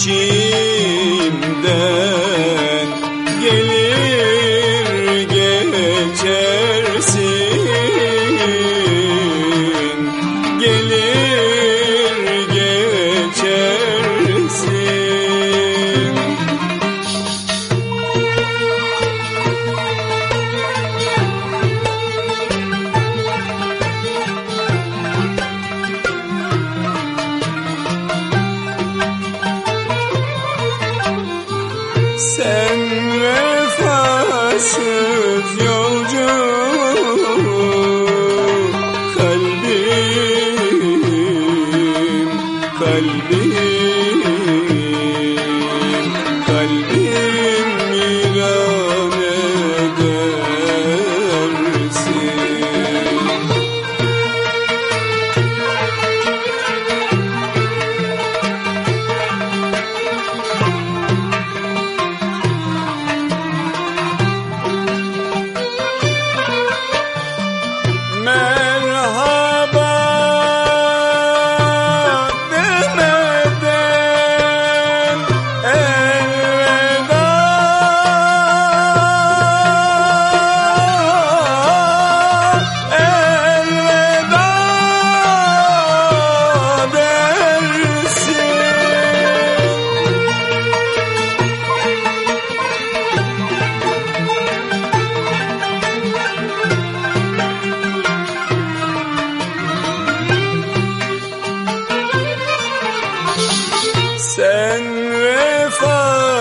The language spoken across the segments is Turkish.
için Sen vefasız yolcu Kalbim, kalbim.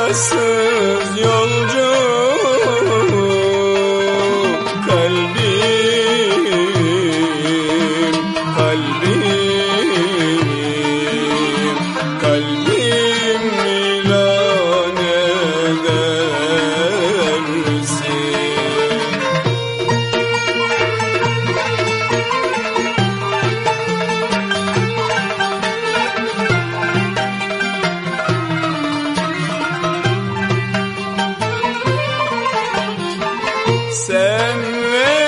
Çaresiz yolcu sen ver.